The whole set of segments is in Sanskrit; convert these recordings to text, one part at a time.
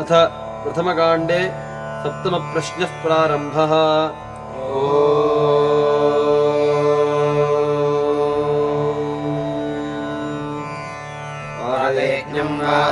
अथ प्रथमकाण्डे सप्तमप्रश्नः प्रारम्भः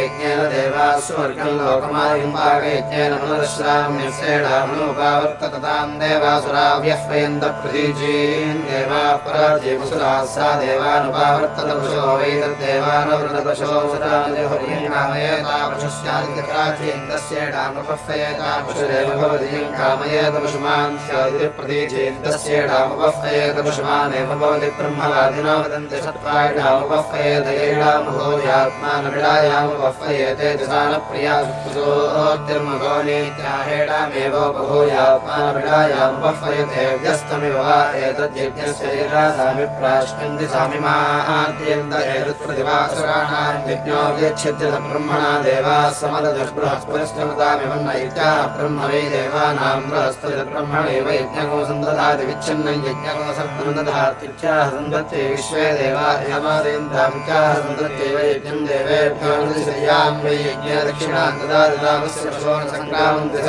यज्ञेन देवाः स्वर्गम् लोकमायम् पाकयज्ञेन पुनरश्राम्यस्येडामनुपावर्तताम् देवासुराव्यः वयन्त प्रतीचीन् देवाः पराजीवसुराः सा देवानुपावर्तत पशो वैतद्देवानवृतपशोऽसुराजहर्यङ्कामयेतापशुस्यादित्यत्राचेन्दस्येडामुपह्वयेता पशुरेव भवति कामयेत पशुमान् स्यादिति प्रतीचेन्दस्येडामुपह्वयेत पशुमानेव भवति ब्रह्मवादिनो वदन्ति सत्त्वायिडामुपह्वयेतयेडामभूयात्मानविडायामुपह्वयेते दिशानप्रिया सुप्सोऽर्तिर्मघोनीत्याहेडामेवोपभूयात्मानविडायामुपह्वयते व्यस्तमिव वा प्राश्नन्ति सामिमाद्यन्त एतत्प्रतिभासुराणाम् यज्ञो व्यच्छिद्य ब्रह्मणा देवाः समदबृहस्पतिष्ठमतामिवन्न इत्याह ब्रह्म वै देवानाम् बृहस्पतिर्ब्रह्मणैव यज्ञको सन्दधाति विच्छिन्नम् यज्ञको सन्दधात्याह सन्दत्ते विश्वे देवा यमादेन्द्रामित्याह सन्दत्यैव यज्ञम् देवेभ्यो निदिशयाम् वै यज्ञ दक्षिणाम् ददादिदामस्य पशोन सङ्ग्रामम् दिश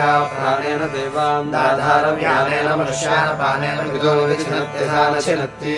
प्राणेन देवान् दाधारव्यानेन मनुष्यानपानेन विदो विचिनत्यथा न चिनत्ति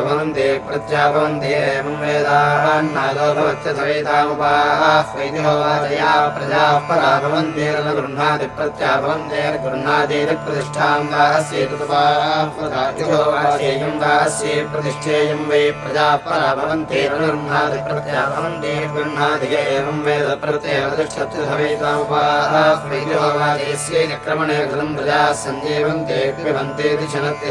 प्रभवन्ते प्रत्याभवन्ते एवं वेदान्नादो भवच्च सवेतामुपाह्वैति होवाचया प्रजाः परा भवन्ते न गृह्णाति प्रत्याभवन्ते गृह्णातीति प्रतिष्ठां वा अस्येतुपाह्वधाति होवाचेयं वा अस्ये प्रतिष्ठेयं वै प्रजाः परा भवन्ते न गृह्णाति प्रत्याभवन्ते गृह्णाति य एवं वेद प्रत्ययतिष्ठति सवेतामुपाह्वैति होवाचेस्यै क्रमणे कृतं प्रजाः सञ्जीवन्ते पिबन्तेति शनत्ति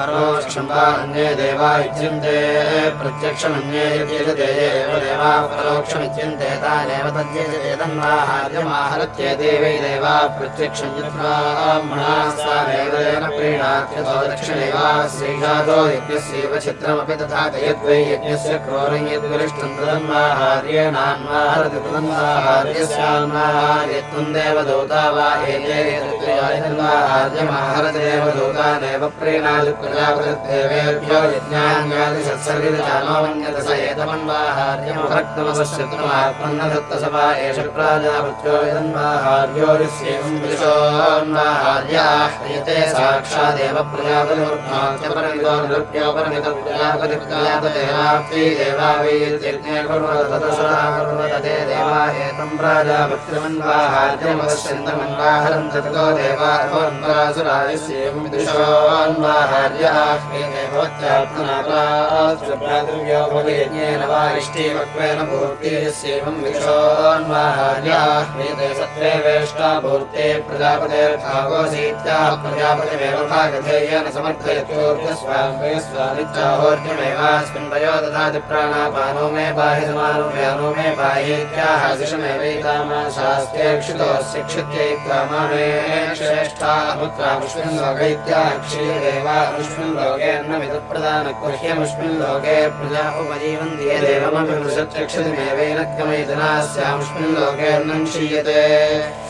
परोक्षं वा अन्ये देवा एव देवा परोक्षमिज्यन्ते तानेव तद्यजते तन्वाहार्यमाहरत्येते वै देवा प्रत्यक्षं यद्ब्राह्मणा सा देवेन प्रीणात्यतो दक्षिणैवा श्रीघातो यज्ञस्यैव चित्रमपि तथा यद्वै यज्ञस्य क्रोरं यद्विरिष्टं तदन्वाहार्येणान्वाहरति तदन्वाहार्यस्यान्वाहार्यत्वं देवदूता वा एते यद्वाहार्यमाहरति देवदूतानेव प्रीणादि एतमन्वाहार्यमभक्तमपश्यत्वमात्मन्न दत्तसभा एष प्राजापत्यो यदन्वाहार्योरिस्येवं विशोन्वाहार्याह्रियते साक्षादेव प्रजापतिमुर्भात्यपरमितो निरुप्योपरमितो प्रजापति प्रजापतेनाप्ति देवा वै यज्ञे कुर्वत तदसुरा कुर्वत ते देवा एतं प्राजापत्यमन्वाहार्यमपश्यन्तमन्वाहरं ततो देवा अन्वासुरायस्येवं विदुषोन्वाहार्य आह्वेते भवत्यात्मनापास्त्रभ्रातृव्यो भवयज्ञेन वा इष्टिवक्वेन भूर्तिस्येवं विशोन्वाहार्याह्वेते सत्त्वे वेष्टा भूर्ते प्रजापतेर्भागोऽसीत्याह प्रजापतिमेव भागधेयेन समर्थयत्योर्जस्वान्वयस्वानित्याहोर्जमेवास्मिन् वयो ददाति प्राणापानो मे पाहि समानो व्यानो मे पाहीत्याह शिशमेवैतामाशास्त्यक्षितोऽस्य क्षित्यैत्वा मामे श्रेष्ठा अमुत्रामुष्मिन् लोकैत्याह क्षीयदेवामुष्मिन् लोकेऽन्नमिदप्रदानकुह्यमुष्मिन् लोके प्रजा यदेवमपि वृषत्यक्षितिमेवैनत्यमैतनास्यामुष्मिन् लोकेऽन्नं क्षीयते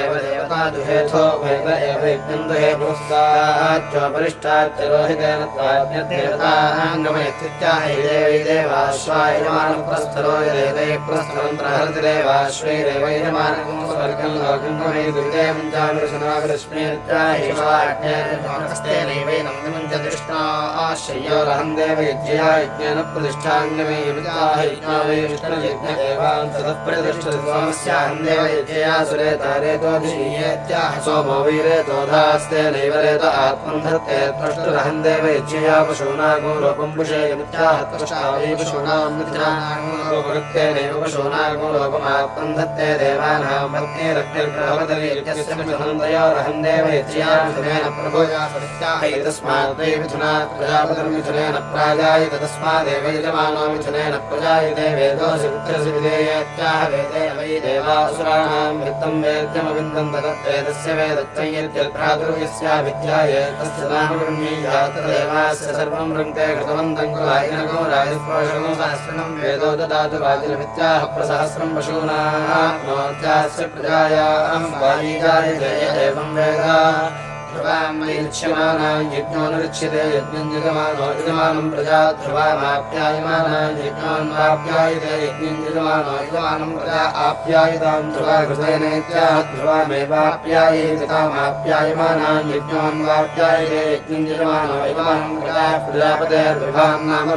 एव देवता दुहेथो वेद एव यज्ञं दुहे पुरस्ताच्चोपरिष्ठाच्च रोहितेन त्वाज्ञदेवताङ्गमयत्युच्चाहि देवै देवाश्वायजमानप्रस्थरो यदेदै प्रस्थलं प्रहरति देवाश्वैरेव यजमानकं स्वर्गं लोकं गमय दुर्गे मुञ्चामृषणाविरश्मेत्याहिवाज्ञेनैवैनं देव यज्ञया यज्ञेन प्रतिष्ठाङ्गमे यज्ञावैष्टयज्ञदेवान्ततःप्रतिष्ठितस्याहं देव यज्ञया सुरेतारेतोऽधिशीयेत्याह सोमो वीरेतोधास्ते नैव रेत आत्मं धत्ते त्वष्टुरहं देव पशूनागो लोपमात्मं धत्ते देवानां पत्नीरग्निर्ग्रहवदली यज्ञस्य मिथुनन्दयोरहं देव यज्ञया मिथुनेन प्रभोजा तस्मात् वै मिथुनात् प्रजापतिर्मिथुनेन प्राजायत तस्मादेव यजमानो मिथुनेन प्रजायते वेदोऽसि पुत्रसि विधेयत्याह वेदे वै देवासुराणां वित्तं वेद्यमविन्दं तदद्वेदस्य वेदत्वं यद्यत्प्रादुर्यस्या विद्याये तस्य नाम ब्रह्मीयात्र देवास्य सर्वं वृङ्क्ते कृतवन्तं कुलायनको राजस्पोषणो सहस्रणं वेदो ददातु वाजिनमित्याह प्रसहस्रं पशूनात्मोत्यास्य प्रजायां वालीजायते एवं वेद यज्ञोऽनुरुच्यते यज्ञम् यजमानो यजमानम् प्रजा ध्रुवामाप्यायमानाम् यज्ञान्वाप्यायते यज्ञम् यजमानो यजमानम् प्रजा आप्यायताम् ध्रुवामेवाप्यायेतामाप्यायमानाम् यज्ञान्वाप्यायते यज्ञम् यजमानो यजमानम् प्रजा प्रजापते विभाम् नाम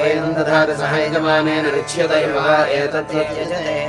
वै नाम दधाति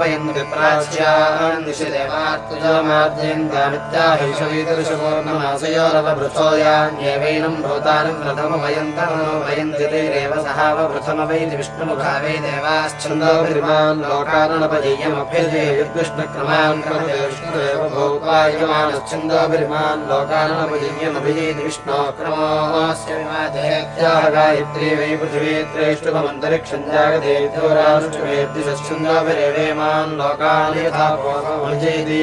वै विष्णुमुखा वै देवाश्छन्दोभिर्मान् लोकानपदीयमभ्यजे यद्विष्णुक्रमान् क्रमते विष्णुरेव भूत्वा यजमानश्छन्दोभिर्मान् लोकानपदीयमभिजेति विष्णोः क्रमोऽस्य विमादेत्याह गायत्री वै पृथिवी त्रेष्टुभमन्तरिक्षं द्योरानुष्टुवेद्दिशच्छन्दोभिरेवेमान् लोकान् यथा पूर्वमभिजेति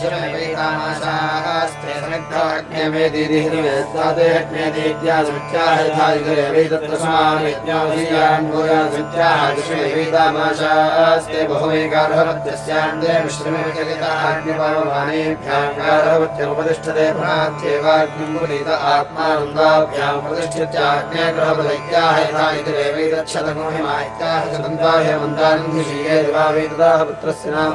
सुरमेवेतामाशास्ते समिद्धाग्निवेदिरिहिर्वेत्तादेह्नेदित्यासुच्याहधाग्निरेवेदत्तस्मामित्याहुजियान्भूयासुच्याहदिष्मेवेतामाशास्ते बहुवेगार्हवत्यस्यान्दे मिश्रमेचलिताग्निपावमानेभ्याङ्गार्हवत्यमुपतिष्ठते प्राच्येवाग्निम्बुलित पुत्रस्य नाम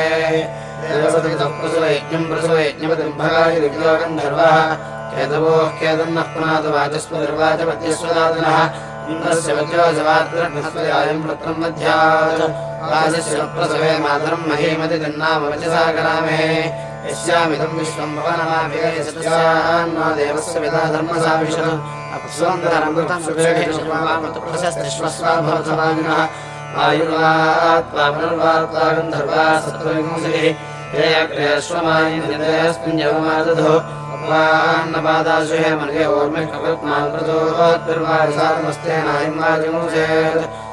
देवसतितः प्रसुवैज्ञम् प्रसुवैज्ञपतिम् भगाय दिव्योगन्धर्वः केतवोः केतन्नः पुनाद वाचस्वदर्वाचपत्यस्वदातनः इन्द्रस्य वज्रोऽसवाद्रभस्वयायम् वृत्रम् मध्यात्। राजस्य प्रसवे मातरम् महीमति तन्नाम वचसा करामे यस्यामिदम् विश्वम् भवनमाभिगयसस्यान्नो देवस्य पिता धर्मसाविषन् अप्सोन्दरमृतम् सुक्षेषु प्रशस्तिष्वस्वा भवतवागिनः आयुर्वात्मानुर्वात्वा गन्धर्वा सत्त्वविंसिः हे अग्रेश्वमायिन्द्रियस्मिन् यवमादधो ओर्मे कपत्मान् प्रचोत्पिर्वारिसारमस्तेनायं वाजिमुचेत्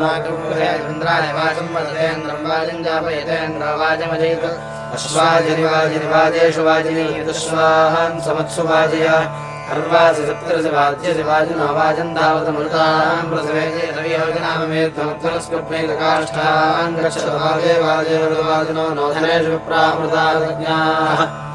नागन्द्राय वाचं वदतेन्द्रं वाजं जापयतेन्द्रवाजमजयित अश्वाजनिवाजनिवाजेषु वाजिनीयतश्वाहान् समत्सु वाजय अर्वासि सप्तरसि वाद्यसि वाजिनो वाजन्तावतमृताम् प्रसवे रवियोजनाममेत्वमुत्तरस्कृत्वैककाष्ठान् गच्छतवाजे वाजेवाजिनो नोधनेषु विप्रामृताज्ञाः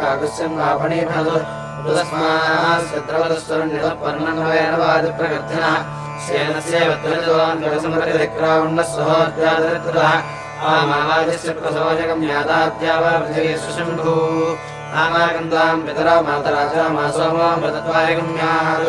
काकुस्यं वापणीभ्रतो तस्मास्य द्रवदस्वरनिरपर्णनवेन वादिप्रगर्थिनः सेनस्यैव त्वजवान् जगसमरिदिक्रावण्णः सहोद्यादरित्रः आमावाजस्य प्रसवजकं यादाद्या वा पृथिवी सुशम्भू आमागन्धाम् पितरा मातराजा मा सोमो मृतत्वाय गम्यात्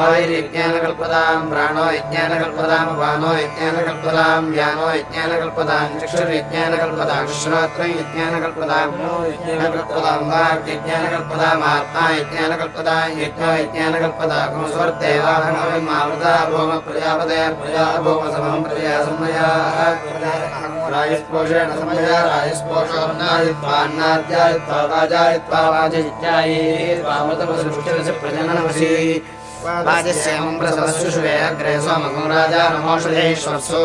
आयुर्यज्ञानकल्पताम् प्राणो यज्ञानकल्पताम् वानो यज्ञानकल्पताम् व्यानो यज्ञानकल्पताम् चक्षुर्यज्ञानकल्पताम् श्रोत्रम् यज्ञानकल्पताम् यज्ञानकल्पताम् वाक्यज्ञानकल्पताम् यज्ञो यज्ञानकल्पताम् स्वर्देवाहमविमावृता भूम प्रजापदय प्रजा भूम समम् प्रजया संमयाः रायस्पोषेण समया रायस्पोषोन्नायित्वान्नाद्यायित्वा वाजायित्वा वाजयित्याये त्वामृतमसृष्टिरसि प्रजननमसि वाजस्येमं प्रसवस्युषुवे अग्रे सोमगो राजा नमोषधेश्वत्सु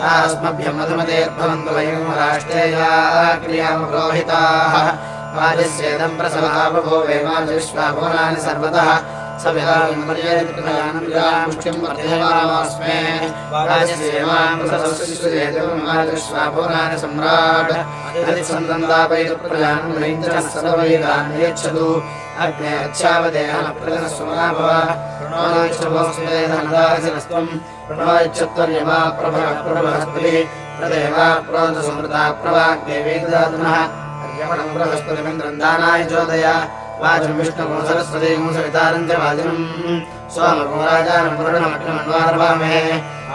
तास्मभ्यं मधुमतेर्भवन्तु वयं राष्ट्रेया क्रियामपुरोहिताः वाजस्येदं प्रसवः बभूवे वाजविश्वाभुवनानि सर्वतः स्वाभुवनानि सम्राट् प्रजान्यच्छतु अग्ने अच्छावदेहन प्रजनस्वना भवस्त्वम् प्रणवायच्छत्वर्यमा प्रभः प्रबृहस्पतिः प्रदेवा प्रोदसमृता प्रवाग्देवी ददातुनः अर्यमणम् बृहस्पतिमिन्द्रम् दानाय चोदय वाचं विष्णुगुण सरस्वती गुणसवितारम् च वाजिनम् सोमगुण राजानम् पूर्णमग्नमन्वारभामे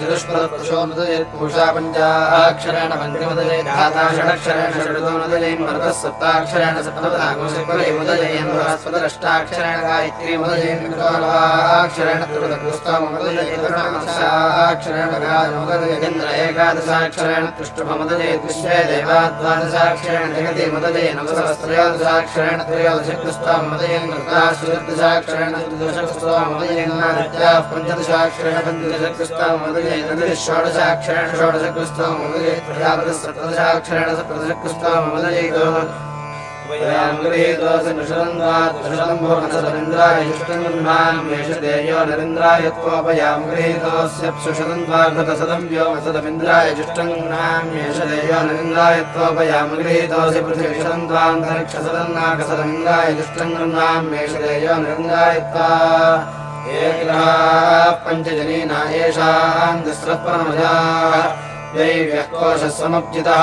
चतुष्पदपुरुषोनुदजयत् पूषा पञ्चाक्षरेण पञ्चमुदजयत् धाता षडक्षरेण षडुदोनुदजयन् मरुतः सप्ताक्षरेण सप्तपदागुसकुलैमुदजयन् बृहस्पतिरष्टाक्षरेण गायत्रीमुदजयन् विक्रोलवाक्षरेण त्रिपदपुस्तकमुदजयत् गाजमुदजयेन्द्र एकादशाक्षरेण तुष्टुभमुदजयत् विश्वे देवा मदयेन त्रयोदशाक्षरेण त्रयोदशकृष्टां मदयेन कृताश्चतुर्दशाक्षरेण चतुर्दशकृष्टां मदयेन नादित्याः पञ्चदशाक्षरेण षोडशाक्षरेण षोडशकृष्टां मदये प्रजापतिः न्द्राय नरेन्द्राय त्वोपयाम् गृहीतोऽस्यप्सुषदन्त्वाघृतसदम् व्योमसदमिन्द्राय जुष्टङ्गुणाम्येषदेयो नरेन्द्राय त्वोपयाम् गृहीतोऽसि पृथिविषदन्त्वान्तरिक्षसदन्नाकसदमिन्द्राय जुष्टङ्गुणाम्येषदेयो नरेन्द्राय त्वा पञ्चजनीना दैव्यः कोशः समब्जितः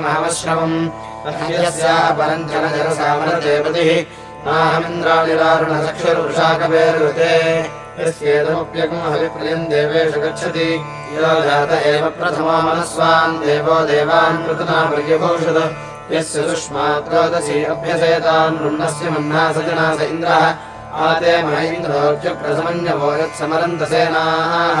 महावश्रवम् यस्येदमुप्यगम् हविप्रियम् देवेषु गच्छति। यो जात एव प्रथमो मनस्वान्। देवो देवान् कृतना मृग्यभूषद यस्य सुष्मात्रोदसी अभ्यसेतान् रुण्णस्य मह्ना सजना स इन्द्रः। आते महेन्द्रोऽर्जुप्रसमन्यवो यत्समरन्तसेनाः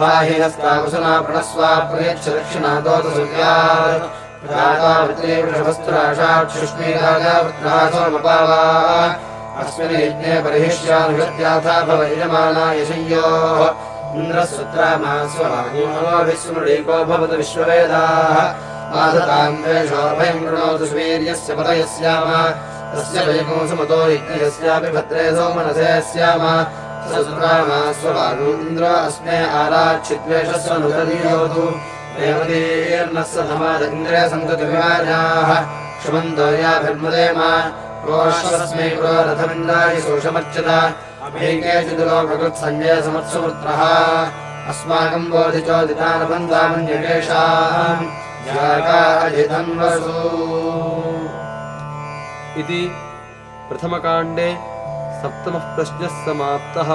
उपाहि हस्ताकुसना प्रणस्वा प्रयच्छ दक्षिणादोतसूर्यात् वृत्राषाक्षुष्मीराजावृत्रासोमपावा अस्मिन् यज्ञे बर्हिष्यानुगत्याथा भव यजमाना यशय्योः भवतु विश्ववेदाः माधताम् कृणोतु स्वीर्यस्य पतयस्याम तस्य वैकोसमतो यज्ञयस्यापि भद्रे सोमनसे स्याम स सुत्रामा स्वभागो इन्द्र अस्मे आराच्छिद्वेषस्वनुदीयोतु देवतीर्नः स धमादिन्द्रे सन्तति विवाजाः क्षमन्तो याभिर्मदेम रोष्वस्मै रथमिन्द्राय सोषमर्चत। अभैकेचिदुलोककृत्सञ्जय समत्सुपुत्रः अस्माकम् बोधिचोदितानबन्धामन्यकेषाम् याकाजिधन्वसु इति प्रथमकाण्डे सप्तमः प्रश्नः समाप्तः